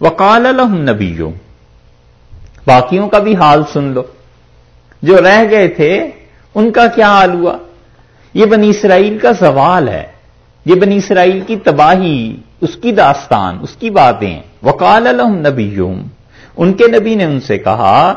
وقال الحم نبیوں۔ باقیوں کا بھی حال سن لو۔ جو رہ گئے تھے، ان کا کیا حال ہوا؟ یہ بنی اسرائیل کا سوال ہے۔ یہ بنی اسرائیل کی تباہی، اس کی داستان، اس کی باتیں۔ وکال الحم نبیوں۔ ان کے نبی نے ان سے کہا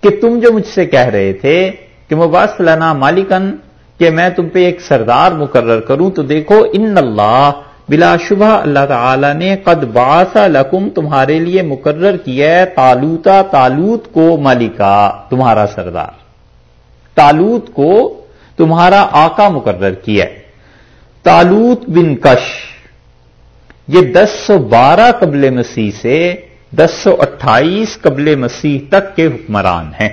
کہ تم جو مجھ سے کہہ رہے تھے کہ مباس لنا مالکن کہ میں تم پہ ایک سردار مقرر کروں، تو دیکھو، ان اللہ بلا شبہ اللہ تعالی نے قد باسا لکم، تمہارے لیے مقرر کیا ہے تالوتا تالوت کو ملکا تمہارا سردار۔ تالوت کو تمہارا آقا مقرر کیا ہے۔ تالوت بن کش، یہ دس سو بارہ قبل مسیح سے دس سو اٹھائیس قبل مسیح تک کے حکمران ہیں۔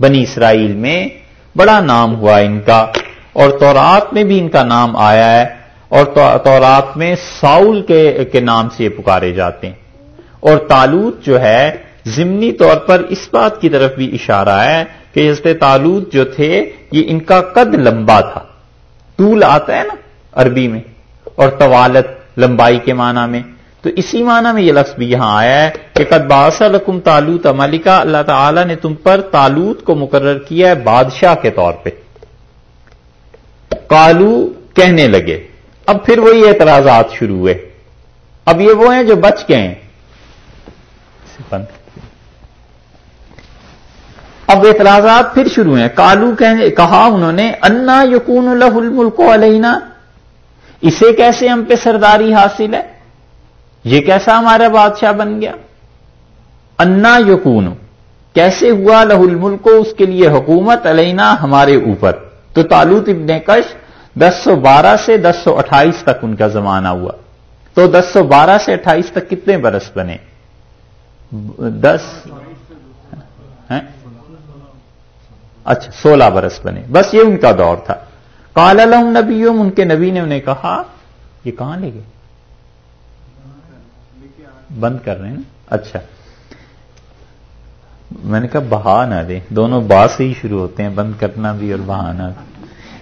بنی اسرائیل میں بڑا نام ہوا ان کا اور تورات میں بھی ان کا نام آیا ہے۔ اور تورات میں ساؤل کے نام سے یہ پکارے جاتے ہیں۔ اور تالوت جو ہے، ضمنی طور پر اس بات کی طرف بھی اشارہ ہے کہ حضرت تالوت جو تھے، یہ ان کا قد لمبا تھا۔ طول آتا ہے نا، عربی میں۔ اور طوالت، لمبائی کے معنی میں۔ تو اسی معنی میں یہ لفظ بھی یہاں آیا ہے کہ قد باسا لکم تالوت ملکہ اللہ تعالی نے تم پر تالوت کو مقرر کیا ہے بادشاہ کے طور پہ۔ کالو کہنے لگے۔ اب پھر وہی اعتراضات شروع ہوئے۔ اب یہ وہ ہیں جو بچ گئے ہیں۔ اب اعتراضات پھر شروع ہیں۔ کالو کہا انہوں نے، انا یقون الح الملک علینا۔ اسے کیسے ہم پہ سرداری حاصل ہے؟ یہ کیسا ہمارا بادشاہ بن گیا؟ انا یقون کیسے ہوا لہ الملک اس کے لیے حکومت علینا ہمارے اوپر؟ تو تالوت ابن کش دس سو بارہ سے دس سو اٹھائیس تک ان کا زمانہ ہوا۔ تو دس سو بارہ سے اٹھائیس تک کتنے برس بنے؟ دس۔ اچھا سولہ برس بنے۔ بس یہ ان کا دور تھا۔ کال علم نبی ان کے نبی نے انہیں کہا، یہ کہاں لے گئے؟ بند کر رہے ہیں اچھا۔ میں نے کہا بہا نہ دے۔ دونوں بات سے ہی شروع ہوتے ہیں، بند کرنا بھی اور بہانا بھی۔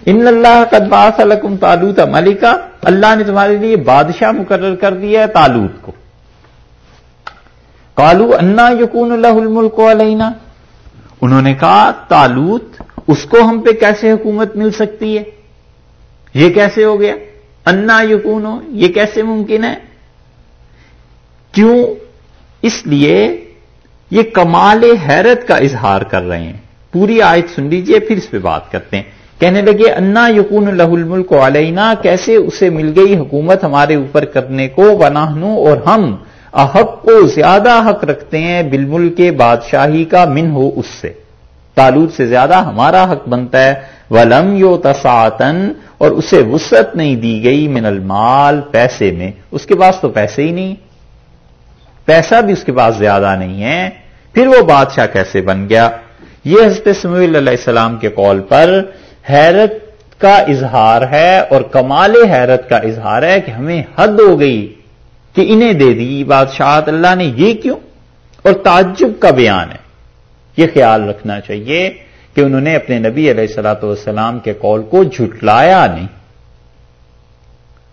ان اللہ قدباس الکم تالوت ملکہ اللہ نے تمہارے لیے بادشاہ مقرر کر دیا ہے تالوت کو۔ کالو انا یقون اللہ الملک علینا۔ انہوں نے کہا تالوت اس کو ہم پہ کیسے حکومت مل سکتی ہے؟ یہ کیسے ہو گیا؟ انا یقون ہو یہ کیسے ممکن ہے؟ کیوں؟ اس لیے یہ کمال حیرت کا اظہار کر رہے ہیں۔ پوری آیت سن لیجیے، پھر اس پہ بات کرتے ہیں۔ کہنے لگے، انا یقون اللہ الملک علینا، کیسے اسے مل گئی حکومت ہمارے اوپر کرنے کو وناہنو اور ہم احق کو زیادہ حق رکھتے ہیں بالمل کے بادشاہی کا من ہو اس سے۔ تالوت سے زیادہ ہمارا حق بنتا ہے۔ ولم یو تساتن اور اسے وسعت نہیں دی گئی من المال پیسے میں۔ اس کے پاس تو پیسے ہی نہیں۔ پیسہ بھی اس کے پاس زیادہ نہیں ہے۔ پھر وہ بادشاہ کیسے بن گیا؟ یہ حضرت سمیل علیہ السلام کے قول پر حیرت کا اظہار ہے اور کمال حیرت کا اظہار ہے کہ ہمیں حد ہو گئی کہ انہیں دے دی بادشاہت۔ اللہ نے یہ کیوں؟ اور تعجب کا بیان ہے۔ یہ خیال رکھنا چاہیے کہ انہوں نے اپنے نبی علیہ السلاۃ والسلام کے قول کو جھٹلایا نہیں۔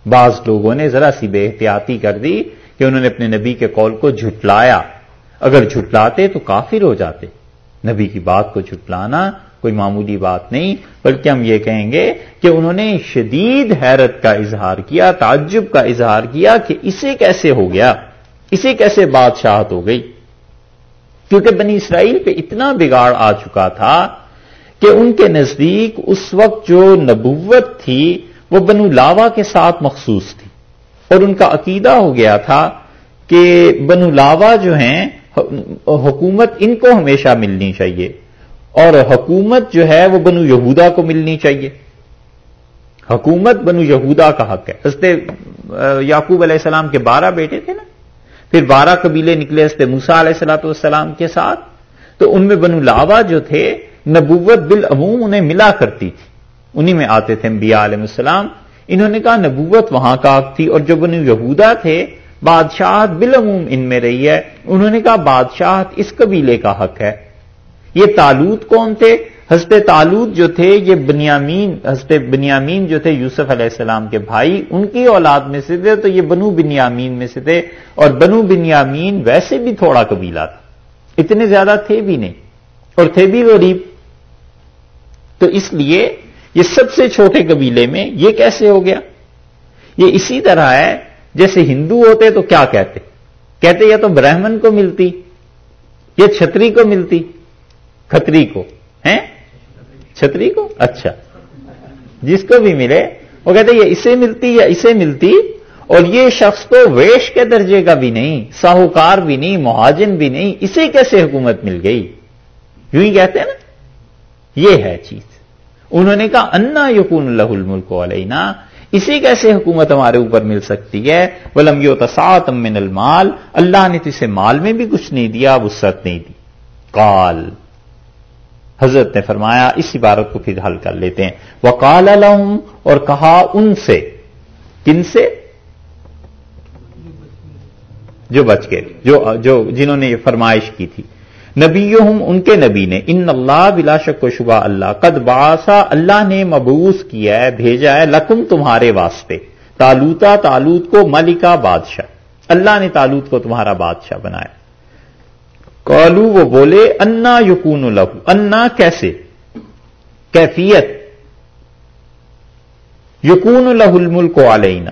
بعض لوگوں نے ذرا سی بے احتیاطی کر دی کہ انہوں نے اپنے نبی کے قول کو جھٹلایا۔ اگر جھٹلاتے تو کافر ہو جاتے۔ نبی کی بات کو جھٹلانا کوئی معمولی بات نہیں، بلکہ ہم یہ کہیں گے کہ انہوں نے شدید حیرت کا اظہار کیا، تعجب کا اظہار کیا کہ اسے کیسے ہو گیا، اسے کیسے بادشاہت ہو گئی۔ کیونکہ بنی اسرائیل پہ اتنا بگاڑ آ چکا تھا کہ ان کے نزدیک اس وقت جو نبوت تھی، وہ بنو لاوا کے ساتھ مخصوص تھی۔ اور ان کا عقیدہ ہو گیا تھا کہ بنو لاوا جو ہیں، حکومت ان کو ہمیشہ ملنی چاہیے۔ اور حکومت جو ہے وہ بنو یہودا کو ملنی چاہیے۔ حکومت بنو یہودا کا حق ہے۔ حضرت یعقوب علیہ السلام کے بارہ بیٹے تھے نا۔ پھر بارہ قبیلے نکلے حضرت موسا علیہ السلاۃ والسلام کے ساتھ۔ تو ان میں بنو لاوا جو تھے، نبوت بالعموم انہیں ملا کرتی تھی۔ انہی میں آتے تھے انبیاء علیہ السلام۔ انہوں نے کہا، نبوت وہاں کا حق تھی اور جو بنو یہودا تھے، بادشاہت بالعموم ان میں رہی ہے۔ انہوں نے کہا، بادشاہت اس قبیلے کا حق ہے۔ یہ تالوت کون تھے؟ حضرت تعلود جو تھے، یہ بنیامین، حضرت بنیامین جو تھے یوسف علیہ السلام کے بھائی، ان کی اولاد میں سے تھے، تو یہ بنو بنیامین میں سے تھے۔ اور بنو بنیامین ویسے بھی تھوڑا قبیلہ تھا۔ اتنے زیادہ تھے بھی نہیں۔ اور تھے بھی غریب تو اس لیے یہ سب سے چھوٹے قبیلے میں یہ کیسے ہو گیا؟ یہ اسی طرح ہے، جیسے ہندو ہوتے تو کیا کہتے؟ کہتے یا تو برہمن کو ملتی، یا چھتری کو ملتی۔ کھتری کو، ہیں؟ چھتری کو؟ اچھا۔ جس کو بھی ملے، وہ کہتے یہ اسے ملتی یا اسے ملتی، اور یہ شخص تو ویش کے درجے کا بھی نہیں، ساہوکار بھی نہیں، مہاجن بھی نہیں، اسے کیسے حکومت مل گئی؟ یوں ہی کہتے ہیں نا۔ یہ ہے چیز۔ انہوں نے کہا، انا یقون اللہ الملک علینا اسی کیسے حکومت ہمارے اوپر مل سکتی ہے؟ ولم یو تسات من المال، اللہ نے تو اسے مال میں بھی کچھ نہیں دیا وسط نہیں دی۔ کال حضرت نے فرمایا اس عبارت کو پھر حل کر لیتے ہیں۔ وہ کال اور کہا ان سے۔ کن سے؟ جو بچ گئے، جو جو جنہوں نے یہ فرمائش کی تھی۔ نبی ان کے نبی نے، ان اللہ بلا شک و شبہ اللہ، قد باسا اللہ نے مبوس کیا ہے، بھیجا ہے لکم تمہارے واسطے۔ تالوتا، تالوت کو ملکہ بادشاہ۔ اللہ نے تالوت کو تمہارا بادشاہ بنایا۔ کالو وہ بولے، انا یقون لہو۔ انا کیسے؟ کیفیت۔ یقون لہ الملک علینا۔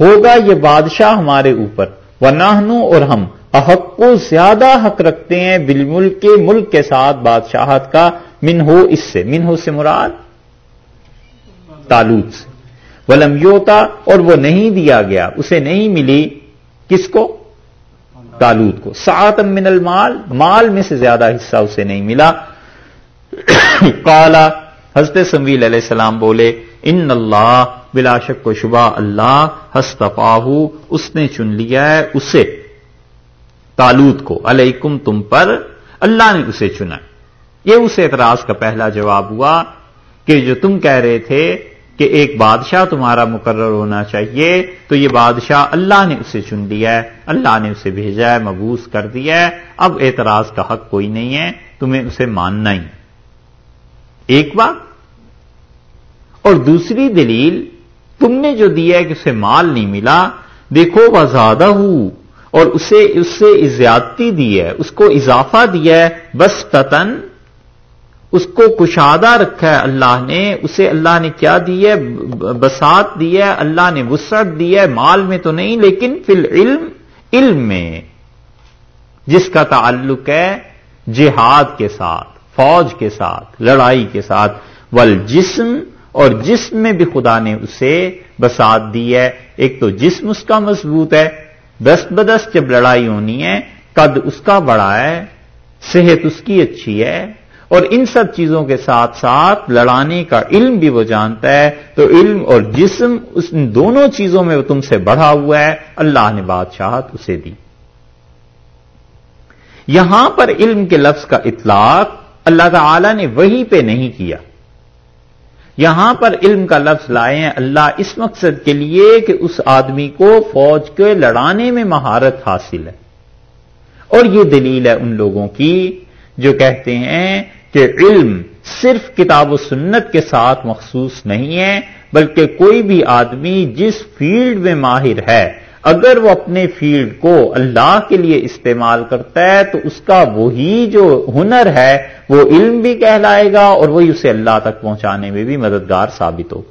ہوگا یہ بادشاہ ہمارے اوپر۔ وہ اور ہم۔ احق کو زیادہ حق رکھتے ہیں بل ملک کے ملک کے ساتھ بادشاہت کا۔ من ہو اس سے۔ من ہو سے مراد؟ تالوت سے۔ ولم یوتا اور وہ نہیں دیا گیا۔ اسے نہیں ملی۔ کس کو؟ تالوت کو۔ سات من المال، مال میں سے زیادہ حصہ اسے نہیں ملا۔ کالا حضرت سمیل علیہ السلام بولے، ان اللہ بلا شک و شبہ اللہ ہستفاہو اس نے چن لیا ہے اسے، تالوت کو۔ علیکم تم پر اللہ نے اسے چنا۔ یہ اس اعتراض کا پہلا جواب ہوا کہ جو تم کہہ رہے تھے کہ ایک بادشاہ تمہارا مقرر ہونا چاہیے، تو یہ بادشاہ اللہ نے اسے چن لیا ہے، اللہ نے اسے بھیجا ہے، مبوس کر دیا ہے۔ اب اعتراض کا حق کوئی نہیں ہے، تمہیں اسے ماننا ہی۔ ایک بات۔ اور دوسری دلیل، تم نے جو دیا ہے کہ اسے مال نہیں ملا، دیکھو، وہ زیادہ ہوں اور اسے، اس سے زیادتی دی ہے، اس کو اضافہ دیا ہے۔ بس تتن اس کو کشادہ رکھا ہے اللہ نے، اسے اللہ نے کیا دی ہے؟ بسات دی ہے، اللہ نے وسعت دی ہے، مال میں تو نہیں، لیکن فی العلم، علم میں، جس کا تعلق ہے جہاد کے ساتھ، فوج کے ساتھ، لڑائی کے ساتھ۔ ول جسم اور جسم میں بھی خدا نے اسے بسات دی ہے۔ ایک تو جسم اس کا مضبوط ہے۔ دست بدست جب لڑائی ہونی ہے، قد اس کا بڑا ہے، صحت اس کی اچھی ہے۔ اور ان سب چیزوں کے ساتھ ساتھ لڑانے کا علم بھی وہ جانتا ہے۔ تو علم اور جسم اس دونوں چیزوں میں وہ تم سے بڑھا ہوا ہے۔ اللہ نے بادشاہت اسے دی۔ یہاں پر علم کے لفظ کا اطلاق اللہ تعالی نے وہی پہ نہیں کیا۔ یہاں پر علم کا لفظ لائے ہیں اللہ اس مقصد کے لیے کہ اس آدمی کو فوج کے لڑانے میں مہارت حاصل ہے۔ اور یہ دلیل ہے ان لوگوں کی جو کہتے ہیں کہ علم صرف کتاب و سنت کے ساتھ مخصوص نہیں ہے، بلکہ کوئی بھی آدمی جس فیلڈ میں ماہر ہے، اگر وہ اپنے فیلڈ کو اللہ کے لیے استعمال کرتا ہے، تو اس کا وہی جو ہنر ہے، وہ علم بھی کہلائے گا اور وہی اسے اللہ تک پہنچانے میں بھی مددگار ثابت ہو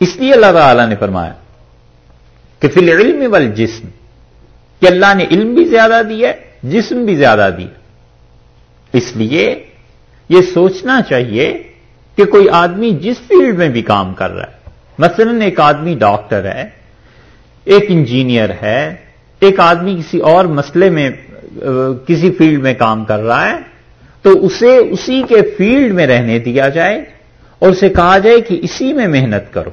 اس لیے اللہ تعالی نے فرمایا کہ فی العلم وال جسم کہ اللہ نے علم بھی زیادہ دیا جسم بھی زیادہ دیا اس لیے یہ سوچنا چاہیے کہ کوئی آدمی جس فیلڈ میں بھی کام کر رہا ہے، مثلا ایک آدمی ڈاکٹر ہے، ایک انجینئر ہے، ایک آدمی کسی اور مسئلے میں، کسی فیلڈ میں کام کر رہا ہے، تو اسے اسی کے فیلڈ میں رہنے دیا جائے اور اسے کہا جائے کہ اسی میں محنت کرو۔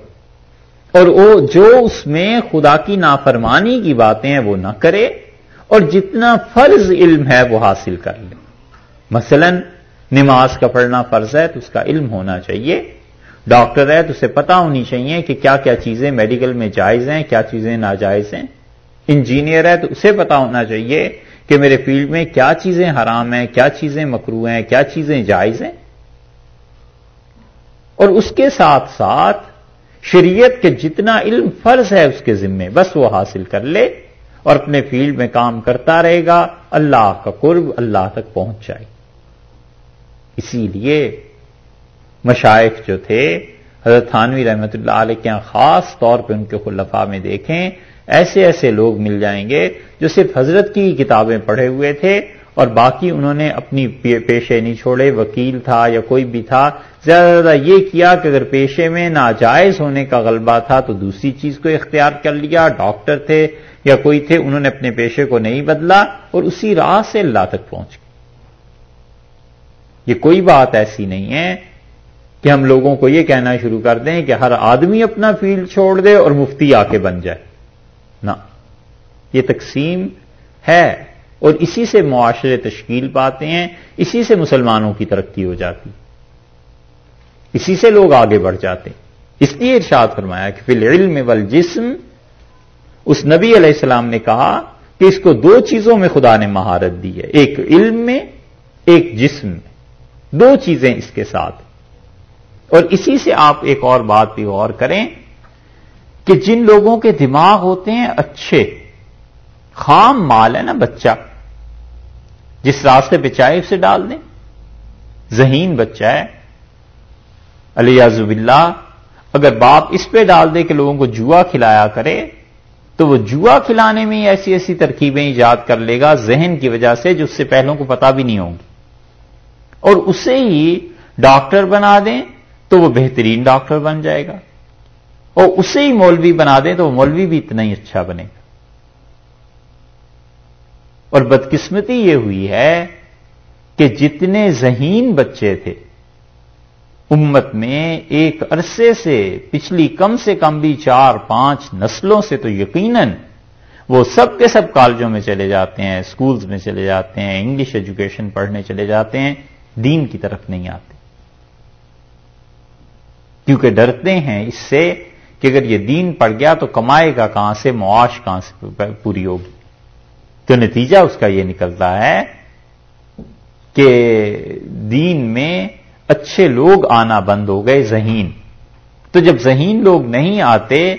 اور وہ جو اس میں خدا کی نافرمانی کی باتیں ہیں وہ نہ کرے اور جتنا فرض علم ہے وہ حاصل کر لے۔ مثلاً نماز کا پڑھنا فرض ہے تو اس کا علم ہونا چاہیے۔ ڈاکٹر ہے تو اسے پتا ہونی چاہیے کہ کیا کیا چیزیں میڈیکل میں جائز ہیں، کیا چیزیں ناجائز ہیں۔ انجینئر ہے تو اسے پتا ہونا چاہیے کہ میرے فیلڈ میں کیا چیزیں حرام ہیں، کیا چیزیں مکرو ہیں، کیا چیزیں جائز ہیں۔ اور اس کے ساتھ ساتھ شریعت کے جتنا علم فرض ہے اس کے ذمے، بس وہ حاصل کر لے اور اپنے فیلڈ میں کام کرتا رہے گا، اللہ کا قرب اللہ تک پہنچ جائے۔ اسی لیے مشائق جو تھے، حضرت تھانوی رحمت اللہ علیہ کے خاص طور پہ ان کے خلفاء میں دیکھیں، ایسے ایسے لوگ مل جائیں گے جو صرف حضرت کی کتابیں پڑھے ہوئے تھے اور باقی انہوں نے اپنی پیشے نہیں چھوڑے، وکیل تھا یا کوئی بھی تھا، زیادہ زیادہ یہ کیا کہ اگر پیشے میں ناجائز ہونے کا غلبہ تھا تو دوسری چیز کو اختیار کر لیا، ڈاکٹر تھے یا کوئی تھے، انہوں نے اپنے پیشے کو نہیں بدلا اور اسی راہ سے اللہ تک پہنچ گئے۔ یہ کوئی بات ایسی نہیں ہے کہ ہم لوگوں کو یہ کہنا شروع کر دیں کہ ہر آدمی اپنا فیلڈ چھوڑ دے اور مفتی آ کے بن جائے۔ نہ، یہ تقسیم ہے۔ اور اسی سے معاشرے تشکیل پاتے ہیں، اسی سے مسلمانوں کی ترقی ہو جاتی۔ اسی سے لوگ آگے بڑھ جاتے ہیں۔ اس لیے ارشاد فرمایا کہ فی العلم والجسم، اس نبی علیہ السلام نے کہا کہ اس کو دو چیزوں میں خدا نے مہارت دی ہے، ایک علم میں، ایک جسم میں۔ دو چیزیں اس کے ساتھ۔ اور اسی سے آپ ایک اور بات بھی غور کریں کہ جن لوگوں کے دماغ ہوتے ہیں، اچھے، خام مال ہے نا بچہ۔ جس راستے پہ چاہے اسے ڈال دیں۔ ذہین بچہ ہے۔ علی زب اللہ اگر باپ اس پہ ڈال دے کہ لوگوں کو جوا کھلایا کرے، تو وہ جوا کھلانے میں ایسی ایسی ترکیبیں ایجاد کر لے گا ذہن کی وجہ سے جو اس سے پہلوں کو پتا بھی نہیں ہوں گی۔ اور اسے ہی ڈاکٹر بنا دیں تو وہ بہترین ڈاکٹر بن جائے گا۔ اور اسے ہی مولوی بنا دیں تو وہ مولوی بھی اتنا ہی اچھا بنے گا۔ اور بدقسمتی یہ ہوئی ہے کہ جتنے ذہین بچے تھے، امت میں ایک عرصے سے، پچھلی کم سے کم بھی چار پانچ نسلوں سے تو یقیناً وہ سب کے سب کالجوں میں چلے جاتے ہیں اسکولز میں چلے جاتے ہیں، انگلش ایجوکیشن پڑھنے چلے جاتے ہیں، دین کی طرف نہیں آتے۔ کیونکہ ڈرتے ہیں اس سے کہ اگر یہ دین پڑ گیا تو کمائے گا کہاں سے، معاش کہاں سے پوری ہوگی۔ تو نتیجہ اس کا یہ نکلتا ہے کہ دین میں اچھے لوگ آنا بند ہو گئے، ذہین۔ تو جب ذہین لوگ نہیں آتے،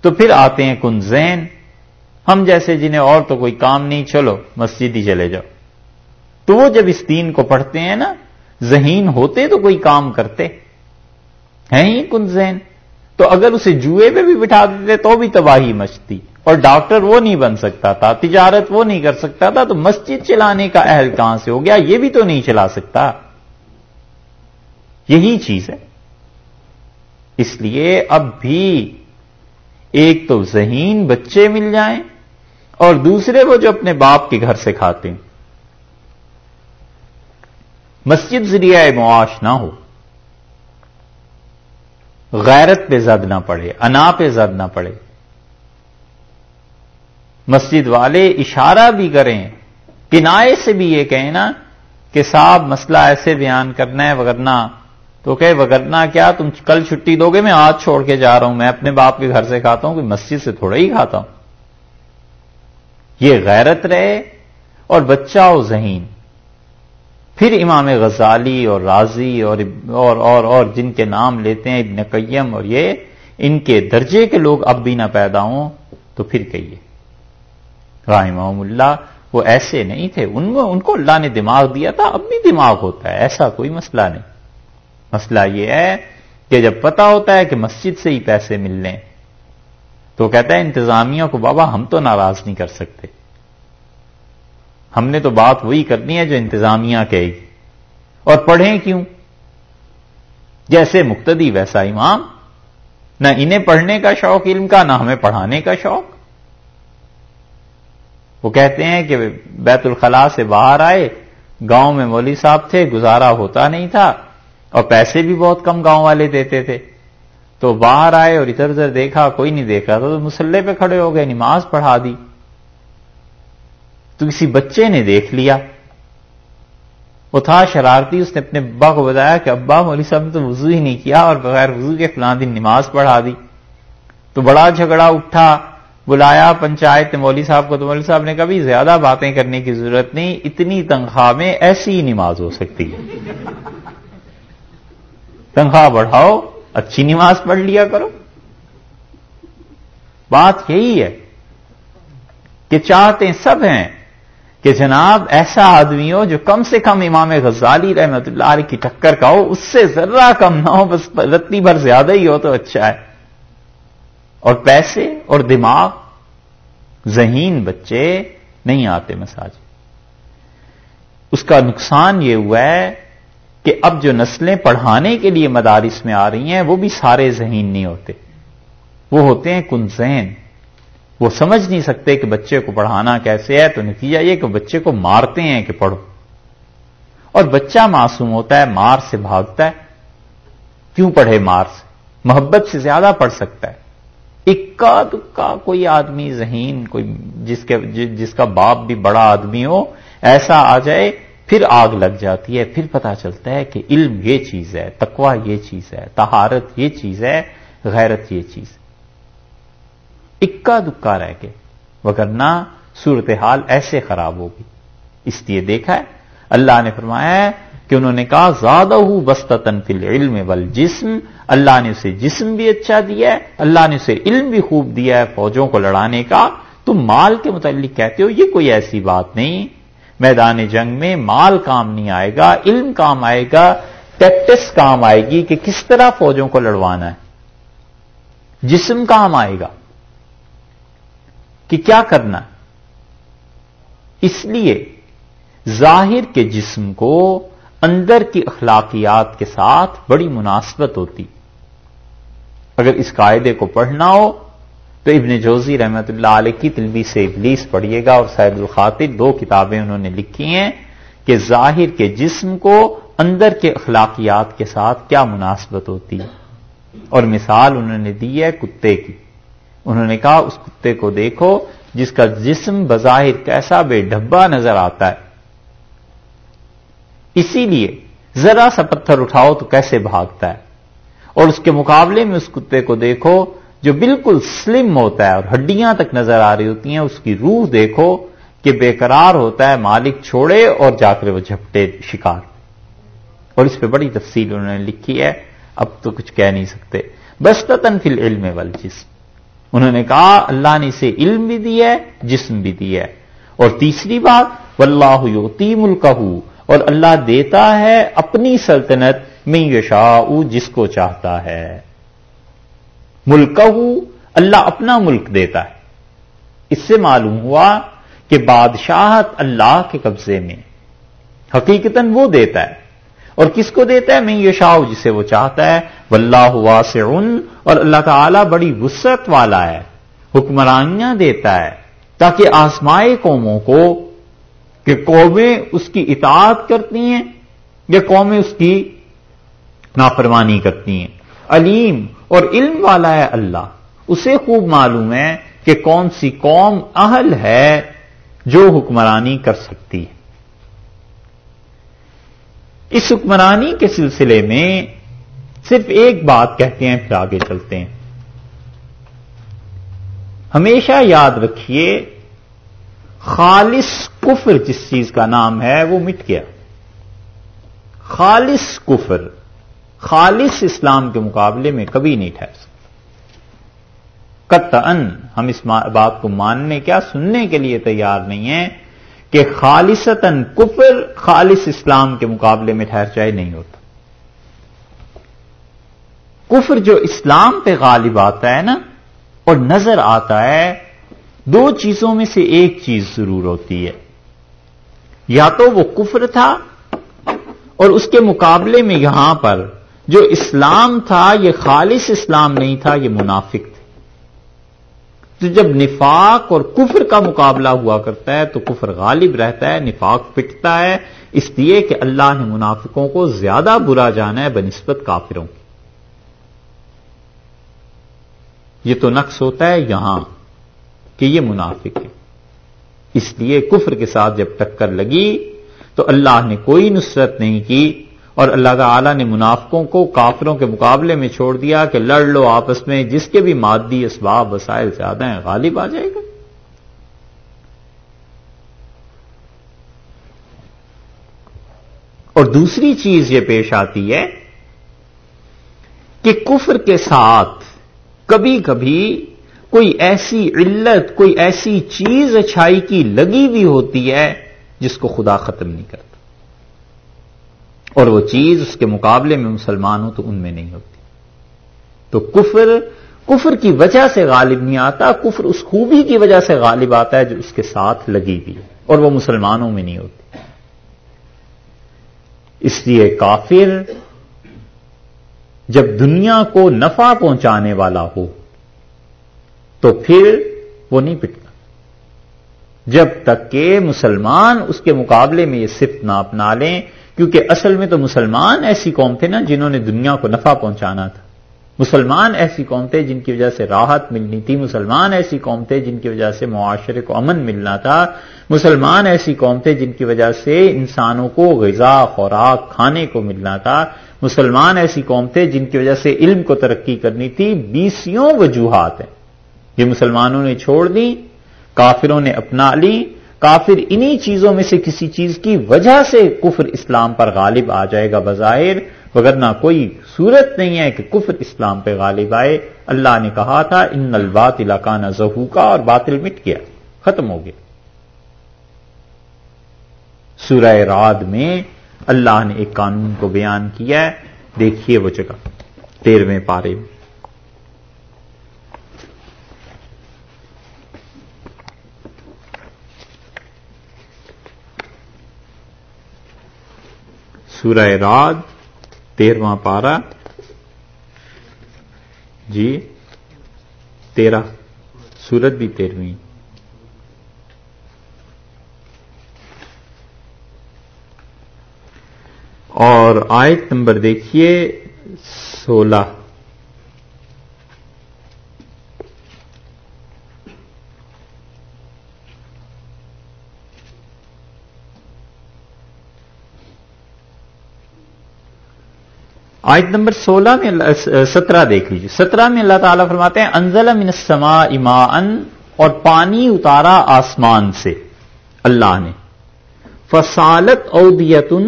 تو پھر آتے ہیں کن زین ہم جیسے جنہیں اور تو کوئی کام نہیں، چلو مسجد ہی چلے جاؤ۔ تو وہ جب اس دین کو پڑھتے ہیں نا، ذہین ہوتے تو کوئی کام کرتے۔ ہیں ہی کن زین تو اگر اسے جوئے پہ بھی بٹھا دیتے تو بھی تباہی مچتی۔ اور ڈاکٹر وہ نہیں بن سکتا تھا، تجارت وہ نہیں کر سکتا تھا، تو مسجد چلانے کا اہل کہاں سے ہو گیا؟ یہ بھی تو نہیں چلا سکتا۔ یہی چیز ہے۔ اس لیے اب بھی ایک تو ذہین بچے مل جائیں اور دوسرے وہ جو اپنے باپ کے گھر سے کھاتے ہیں۔ مسجد ذریعہ معاش نہ ہو۔ غیرت پہ زد نہ پڑے، انا پہ زد نہ پڑے۔ مسجد والے اشارہ بھی کریں، کنائے سے بھی یہ کہیں نا کہ صاحب مسئلہ ایسے بیان کرنا ہے وگرنا تو کہ وگرنا کیا تم کل چھٹی دو گے، میں آج چھوڑ کے جا رہا ہوں، میں اپنے باپ کے گھر سے کھاتا ہوں کہ مسجد سے تھوڑا ہی کھاتا ہوں۔ یہ غیرت رہے اور بچہ ہو ذہین۔ پھر امام غزالی اور راضی اور اور اور اور جن کے نام لیتے ہیں، ابن قیم اور یہ، ان کے درجے کے لوگ اب بھی نہ پیدا ہوں، تو پھر کہیے۔ رحمہ اللہ، وہ ایسے نہیں تھے۔ ان میں ان کو اللہ نے دماغ دیا تھا، اب بھی دماغ ہوتا ہے، ایسا کوئی مسئلہ نہیں۔ مسئلہ یہ ہے کہ جب پتا ہوتا ہے کہ مسجد سے ہی پیسے مل لیں، تو کہتا ہے انتظامیہ کو، بابا ہم تو ناراض نہیں کر سکتے۔ ہم نے تو بات وہی کرنی ہے جو انتظامیہ کہے۔ گی اور پڑھیں کیوں؟ جیسے مقتدی، ویسا امام۔ نہ انہیں پڑھنے کا شوق، علم کا، نہ ہمیں پڑھانے کا شوق۔ وہ کہتے ہیں کہ بیت الخلاء سے باہر آئے، گاؤں میں مولوی صاحب تھے، گزارا ہوتا نہیں تھا اور پیسے بھی بہت کم گاؤں والے دیتے تھے۔ تو باہر آئے اور ادھر ادھر دیکھا، کوئی نہیں دیکھ رہا تھا، تو مسلح پہ کھڑے ہو گئے، نماز پڑھا دی۔ تو کسی بچے نے دیکھ لیا۔ وہ تھا شرارتی، اس نے اپنے ابا کو بتایا کہ ابا، مولوی صاحب نے تو وضو ہی نہیں کیا اور بغیر وضو کے فلاں دن نماز پڑھا دی۔ تو بڑا جھگڑا اٹھا۔ بلایا پنچایت مولوی صاحب کو تو مولوی صاحب نے کبھی زیادہ باتیں کرنے کی ضرورت نہیں، اتنی تنخواہ میں ایسی نماز ہو سکتی ہے۔ تنخواہ بڑھاؤ، اچھی نماز پڑھ لیا کرو۔ بات یہی ہے کہ چاہتے سب ہیں کہ جناب ایسا آدمی ہو جو کم سے کم امام غزالی رحمت اللہ علیہ کی ٹکر کا ہو اس سے ذرہ کم نہ ہو، بس رتی بھر زیادہ ہی ہو تو اچھا ہے۔ اور پیسے اور دماغ ذہین بچے نہیں آتے مساج اس کا نقصان یہ ہوا ہے کہ اب جو نسلیں پڑھانے کے لیے مدارس میں آ رہی ہیں، وہ بھی سارے ذہین نہیں ہوتے۔ وہ ہوتے ہیں کن ذہن۔ وہ سمجھ نہیں سکتے کہ بچے کو پڑھانا کیسے ہے۔ تو نتیجہ یہ کہ بچے کو مارتے ہیں کہ پڑھو۔ اور بچہ معصوم ہوتا ہے، مار سے بھاگتا ہے۔ کیوں پڑھے مار سے؟ محبت سے زیادہ پڑھ سکتا ہے۔ اکا دکا کوئی آدمی ذہین، کوئی جس کے، جس کا باپ بھی بڑا آدمی ہو، ایسا آ جائے، پھر آگ لگ جاتی ہے، پھر پتا چلتا ہے کہ علم یہ چیز ہے تقوا یہ چیز ہے تہارت یہ چیز ہے، غیرت یہ چیز ہے۔ اکا دکا رہ کے وگرنہ صورتحال ایسے خراب ہوگی اس لیے دیکھا ہے، اللہ نے فرمایا ہے کہ انہوں نے کہا زیادہ ہوں بستن فل علم بل جسم اللہ نے اسے جسم بھی اچھا دیا ہے، اللہ نے اسے علم بھی خوب دیا ہے فوجوں کو لڑانے کا۔ تم مال کے متعلق کہتے ہو، یہ کوئی ایسی بات نہیں۔ میدان جنگ میں مال کام نہیں آئے گا، علم کام آئے گا، ٹیکٹس کام آئے گی کہ کس طرح فوجوں کو لڑوانا ہے۔ جسم کام آئے گا کہ کیا کرنا اس لیے ظاہر کے جسم کو اندر کی اخلاقیات کے ساتھ بڑی مناسبت ہوتی۔ اگر اس قاعدے کو پڑھنا ہو، تو ابن جوزی رحمت اللہ علیہ کی تلوی سے ابلیس پڑھیے گا اور سید الخاطر دو کتابیں انہوں نے لکھی ہیں کہ ظاہر کے جسم کو اندر کے اخلاقیات کے ساتھ کیا مناسبت ہوتی۔ ہے اور مثال انہوں نے دی ہے کتے کی۔ انہوں نے کہا، اس کتے کو دیکھو، جس کا جسم بظاہر کیسا بے ڈبا نظر آتا ہے۔ اسی لیے ذرا سا پتھر اٹھاؤ تو کیسے بھاگتا ہے؟ اور اس کے مقابلے میں اس کتے کو دیکھو جو بالکل سلم ہوتا ہے اور ہڈیاں تک نظر آ رہی ہوتی ہیں، اس کی روح دیکھو کہ بے قرار ہوتا ہے، مالک چھوڑے اور جا کر وہ جھپٹے شکار۔ اور اس پہ بڑی تفصیل انہوں نے لکھی ہے، اب تو کچھ کہہ نہیں سکتے۔ بس فل علم ول انہوں نے کہا، اللہ نے اسے علم بھی دیا ہے، جسم بھی دیا ہے۔ اور تیسری بات، واللہ یوتی ملکہ۔ اور اللہ دیتا ہے اپنی سلطنت میں یشا جس کو چاہتا ہے۔ ملکہ اللہ اپنا ملک دیتا ہے۔ اس سے معلوم ہوا کہ بادشاہت اللہ کے قبضے میں حقیقتاً وہ دیتا ہے۔ اور کس کو دیتا ہے؟ میں یہ جسے وہ چاہتا ہے۔ واللہ واسع اور اللہ تعالی بڑی وسعت والا ہے۔ حکمرانیاں دیتا ہے تاکہ آسمائے قوموں کو کہ قومیں اس کی اطاعت کرتی ہیں یا قومیں اس کی نافرمانی کرتی ہیں۔ علیم اور علم والا ہے اللہ۔ اسے خوب معلوم ہے کہ کون سی قوم اہل ہے جو حکمرانی کر سکتی ہے۔ اس حکمرانی کے سلسلے میں صرف ایک بات کہتے ہیں، پھر آگے چلتے ہیں۔ ہمیشہ یاد رکھیے خالص کفر جس چیز کا نام ہے وہ مٹ گیا۔ خالص کفر، خالص اسلام کے مقابلے میں کبھی نہیں ٹھہر سکتا۔ کت ان ہم اس بات کو ماننے، کیا سننے کے لیے تیار نہیں ہیں کہ خالصتاً کفر خالص اسلام کے مقابلے میں ٹھہر جائے نہیں ہوتا۔ کفر جو اسلام پہ غالب آتا ہے نا، اور نظر آتا ہے دو چیزوں میں سے ایک چیز ضرور ہوتی ہے۔ یا تو وہ کفر تھا اور اس کے مقابلے میں یہاں پر جو اسلام تھا، یہ خالص اسلام نہیں تھا، یہ منافق تھا تو جب نفاق اور کفر کا مقابلہ ہوا کرتا ہے، تو کفر غالب رہتا ہے، نفاق پٹتا ہے۔ اس لیے کہ اللہ نے منافقوں کو زیادہ برا جانا ہے، بنسبت کافروں کی۔ یہ تو نقص ہوتا ہے یہاں۔ کہ یہ منافق ہے اس لیے کفر کے ساتھ جب ٹکر لگی تو اللہ نے کوئی نصرت نہیں کی اور اللہ تعالی نے منافقوں کو کافروں کے مقابلے میں چھوڑ دیا کہ لڑ لو آپس میں، جس کے بھی مادی اسباب وسائل زیادہ ہیں، غالب آ جائے گا۔ اور دوسری چیز یہ پیش آتی ہے کہ کفر کے ساتھ کبھی کبھی کوئی ایسی علت، کوئی ایسی چیز اچھائی کی لگی ہوئی ہوتی ہے جس کو خدا ختم نہیں کرتا۔ اور وہ چیز اس کے مقابلے میں مسلمان ہو تو ان میں نہیں ہوتی۔ تو کفر کفر کی وجہ سے غالب نہیں آتا، کفر اس خوبی کی وجہ سے غالب آتا ہے جو اس کے ساتھ لگی ہوئی ہے، اور وہ مسلمانوں میں نہیں ہوتی۔ اس لیے کافر جب دنیا کو نفع پہنچانے والا ہو تو پھر وہ نہیں پٹتا۔ جب تک کہ مسلمان اس کے مقابلے میں یہ صفت نہ اپنا لیں، کیونکہ اصل میں تو مسلمان ایسی قوم تھے نا جنہوں نے دنیا کو نفع پہنچانا تھا۔ مسلمان ایسی قوم تھے جن کی وجہ سے راحت ملنی تھی۔ مسلمان ایسی قوم تھے جن کی وجہ سے معاشرے کو امن ملنا تھا۔ مسلمان ایسی قوم تھے جن کی وجہ سے انسانوں کو غذا، خوراک، کھانے کو ملنا تھا۔ مسلمان ایسی قوم تھے جن کی وجہ سے علم کو ترقی کرنی تھی۔ بیسوں وجوہات ہیں۔ یہ مسلمانوں نے چھوڑ دی، کافروں نے اپنا لی، کافر انہی چیزوں میں سے کسی چیز کی وجہ سے کفر اسلام پر غالب آ جائے گا بظاہر وغیرہ کوئی صورت نہیں ہے کہ کفر اسلام پہ غالب آئے۔ اللہ نے کہا تھا، ان البات علاقہ نہ کا اور باطل مٹ گیا، ختم ہو گیا۔ سورہ راد میں اللہ نے ایک قانون کو بیان کیا ہے۔ دیکھیے وہ جگہ تیرہویں پارے میں۔ سورہ راد تیرواں پارا جی تیرہ۔ سورت بھی تیرہویں۔ اور آیت نمبر دیکھیے سولہ۔ آیت نمبر سولہ میں سترہ دیکھ لیجیے سترہ میں اللہ تعالیٰ فرماتے ہیں، انزل من السماء اما اور پانی اتارا آسمان سے اللہ نے۔ فصالت اودیتن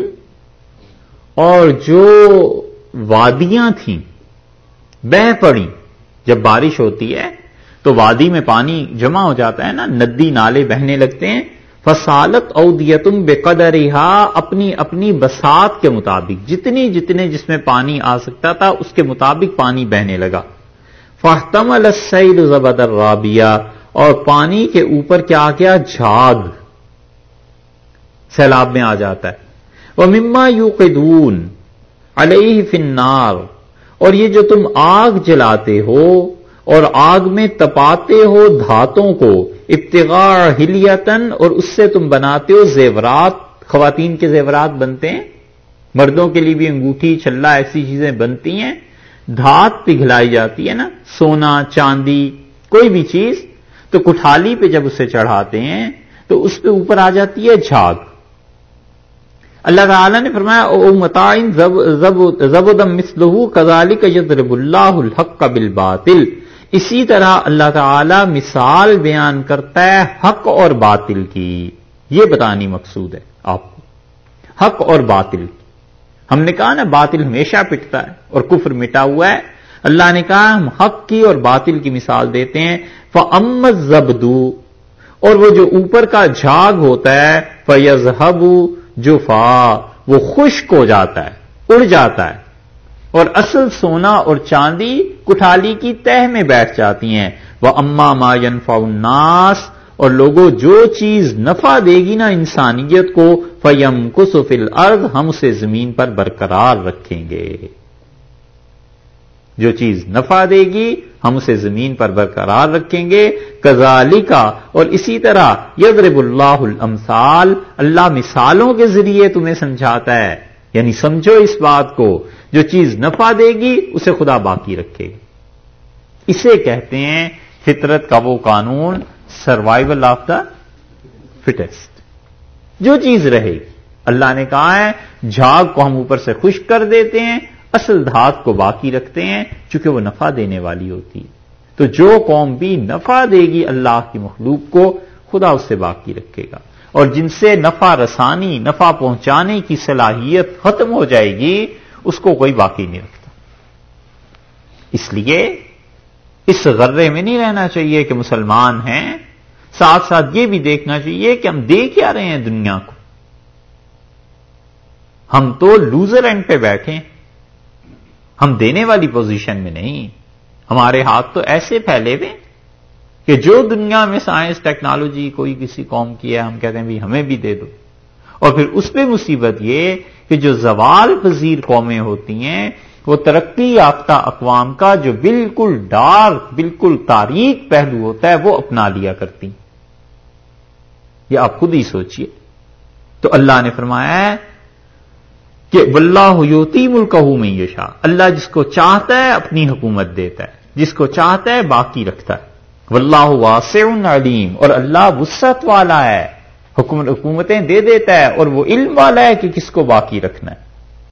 اور جو وادیاں تھیں، بہ پڑی جب بارش ہوتی ہے تو وادی میں پانی جمع ہو جاتا ہے نا، ندی نالے بہنے لگتے ہیں۔ فسالت اودیتم بے قدر اپنی اپنی بسات کے مطابق، جتنی جتنے جس میں پانی آ سکتا تھا، اس کے مطابق پانی بہنے لگا۔ فاہتم السعید زبدر رابیہ اور پانی کے اوپر کیا کیا؟ جھاگ۔ سیلاب میں آ جاتا ہے۔ وہ مما یو قدون علیہ فنار اور یہ جو تم آگ جلاتے ہو، اور آگ میں تپاتے ہو دھاتوں کو ابتغاء ہلیتن اور اس سے تم بناتے ہو زیورات، خواتین کے زیورات بنتے ہیں، مردوں کے لیے بھی انگوٹھی چلا ایسی چیزیں بنتی ہیں، دھات پگھلائی جاتی ہے نا، سونا، چاندی، کوئی بھی چیز، تو کٹھالی پہ جب اسے چڑھاتے ہیں، تو اس پہ اوپر آ جاتی ہے جھاگ۔ اللہ تعالی نے فرمایا، او متعین زبدم مسلح کزالی کا یدرب اللہ الحق کا بالباطل اسی طرح اللہ تعالی مثال بیان کرتا ہے حق اور باطل کی۔ یہ بتانی مقصود ہے آپ کو۔ حق اور باطل کی۔ ہم نے کہا نا باطل ہمیشہ پٹتا ہے اور کفر مٹا ہوا ہے۔ اللہ نے کہا ہم حق کی اور باطل کی مثال دیتے ہیں۔ فمت زبدو اور وہ جو اوپر کا جھاگ ہوتا ہے فیضحب جو فا، وہ خشک ہو جاتا ہے، اڑ جاتا ہے۔ اور اصل سونا اور چاندی کٹھالی کی تہ میں بیٹھ جاتی ہیں۔ وہ اما ما ینفا الناس، اور لوگوں جو چیز نفع دے گی نا انسانیت کو فیم کسفل ارد ہم اسے زمین پر برقرار رکھیں گے۔ جو چیز نفع دے گی، ہم اسے زمین پر برقرار رکھیں گے۔ کزالی کا اور اسی طرح یضرب اللہ الامثال، اللہ مثالوں کے ذریعے تمہیں سمجھاتا ہے۔ یعنی سمجھو اس بات کو، جو چیز نفع دے گی، اسے خدا باقی رکھے گی۔ اسے کہتے ہیں فطرت کا وہ قانون سروائول آف دا فٹسٹ جو چیز رہے گی۔ اللہ نے کہا ہے، جھاگ کو ہم اوپر سے خشک کر دیتے ہیں، اصل دھات کو باقی رکھتے ہیں، چونکہ وہ نفع دینے والی ہوتی۔ ہے تو جو قوم بھی نفع دے گی اللہ کی مخلوق کو، خدا اس سے باقی رکھے گا۔ اور جن سے نفع رسانی، نفع پہنچانے کی صلاحیت ختم ہو جائے گی، اس کو کوئی باقی نہیں رکھتا۔ اس لیے اس غرے میں نہیں رہنا چاہیے کہ مسلمان ہیں۔ ساتھ ساتھ یہ بھی دیکھنا چاہیے کہ ہم دے کیا رہے ہیں دنیا کو۔ ہم تو لوزر اینڈ پہ بیٹھے ہم دینے والی پوزیشن میں نہیں۔ ہمارے ہاتھ تو ایسے پھیلے ہوئے کہ جو دنیا میں سائنس ٹیکنالوجی کوئی کسی قوم کی ہے، ہم کہتے ہیں بھی ہمیں بھی دے دو۔ اور پھر اس پہ مصیبت یہ کہ جو زوال پذیر قومیں ہوتی ہیں، وہ ترقی یافتہ اقوام کا جو بالکل ڈارک، بالکل تاریخ پہلو ہوتا ہے، وہ اپنا لیا کرتی یہ آپ خود ہی سوچئے۔ تو اللہ نے فرمایا ہے کہ واللہ یوتی ملک میں یشا اللہ جس کو چاہتا ہے، اپنی حکومت دیتا ہے، جس کو چاہتا ہے، باقی رکھتا ہے۔ واللہ واسع علیم، اور اللہ وسط والا ہے حکومتیں دے دیتا ہے، اور وہ علم والا ہے کہ کس کو باقی رکھنا ہے۔